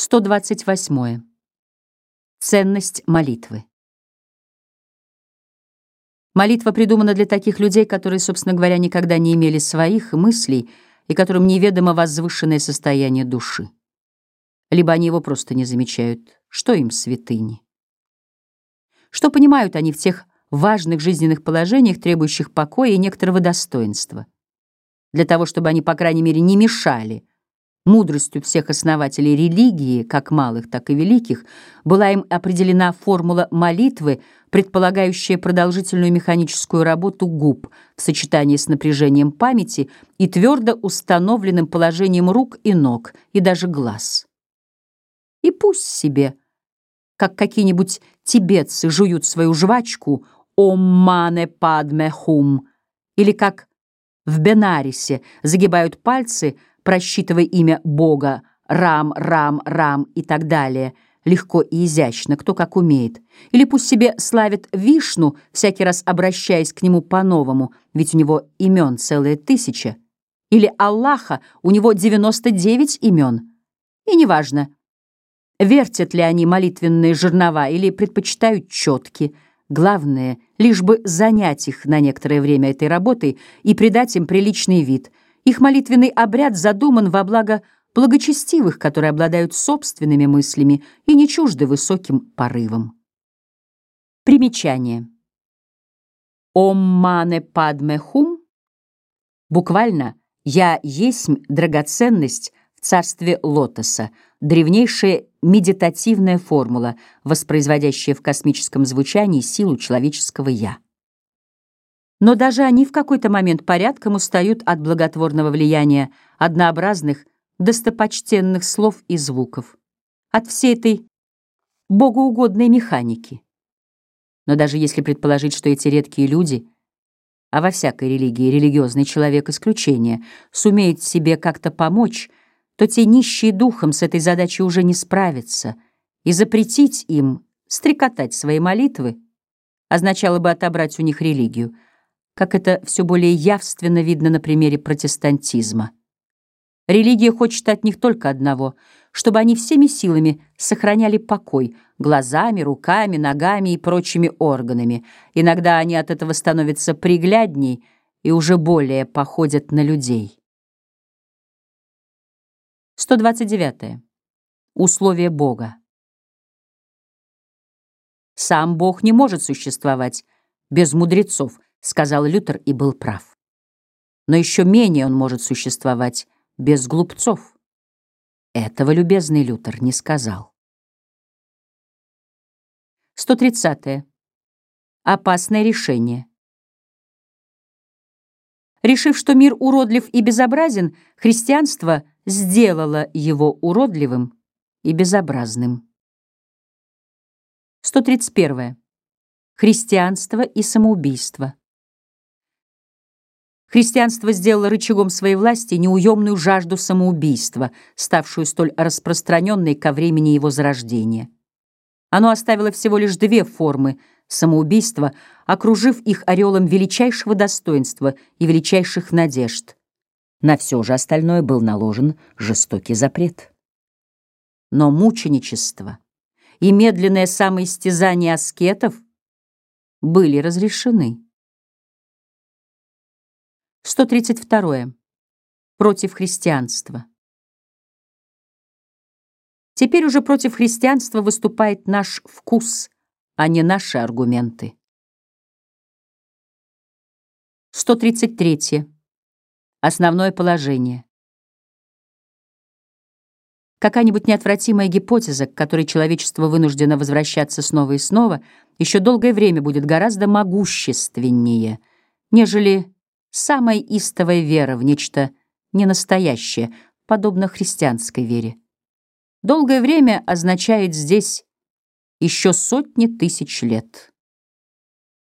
128. Ценность молитвы. Молитва придумана для таких людей, которые, собственно говоря, никогда не имели своих мыслей и которым неведомо возвышенное состояние души. Либо они его просто не замечают, что им святыни. Что понимают они в тех важных жизненных положениях, требующих покоя и некоторого достоинства. Для того, чтобы они, по крайней мере, не мешали Мудростью всех основателей религии, как малых, так и великих, была им определена формула молитвы, предполагающая продолжительную механическую работу губ в сочетании с напряжением памяти и твердо установленным положением рук и ног, и даже глаз. И пусть себе, как какие-нибудь тибетцы жуют свою жвачку «Ом мане падме хум», или как в Бенарисе загибают пальцы — просчитывая имя Бога, Рам, Рам, Рам и так далее, легко и изящно, кто как умеет. Или пусть себе славит Вишну, всякий раз обращаясь к нему по-новому, ведь у него имен целая тысяча. Или Аллаха, у него 99 имен. И неважно, вертят ли они молитвенные жернова или предпочитают четки. Главное, лишь бы занять их на некоторое время этой работой и придать им приличный вид — их молитвенный обряд задуман во благо благочестивых, которые обладают собственными мыслями и не чужды высоким порывам. Примечание. «Ом мане падме хум» буквально «Я есть драгоценность в царстве лотоса», древнейшая медитативная формула, воспроизводящая в космическом звучании силу человеческого «я». Но даже они в какой-то момент порядком устают от благотворного влияния однообразных, достопочтенных слов и звуков, от всей этой богоугодной механики. Но даже если предположить, что эти редкие люди, а во всякой религии религиозный человек исключение, сумеют себе как-то помочь, то те нищие духом с этой задачей уже не справятся, и запретить им стрекотать свои молитвы означало бы отобрать у них религию — как это все более явственно видно на примере протестантизма. Религия хочет от них только одного — чтобы они всеми силами сохраняли покой глазами, руками, ногами и прочими органами. Иногда они от этого становятся приглядней и уже более походят на людей. 129. Условие Бога. Сам Бог не может существовать без мудрецов — сказал Лютер и был прав. Но еще менее он может существовать без глупцов. Этого любезный Лютер не сказал. 130. -е. Опасное решение. Решив, что мир уродлив и безобразен, христианство сделало его уродливым и безобразным. 131. Христианство и самоубийство. Христианство сделало рычагом своей власти неуемную жажду самоубийства, ставшую столь распространенной ко времени его зарождения. Оно оставило всего лишь две формы самоубийства, окружив их ореолом величайшего достоинства и величайших надежд. На все же остальное был наложен жестокий запрет. Но мученичество и медленное самоистязание аскетов были разрешены. 132. Против христианства. Теперь уже против христианства выступает наш вкус, а не наши аргументы. 133. Основное положение. Какая-нибудь неотвратимая гипотеза, к которой человечество вынуждено возвращаться снова и снова, еще долгое время будет гораздо могущественнее, нежели самая истовая вера в нечто ненастоящее, подобно христианской вере. Долгое время означает здесь еще сотни тысяч лет.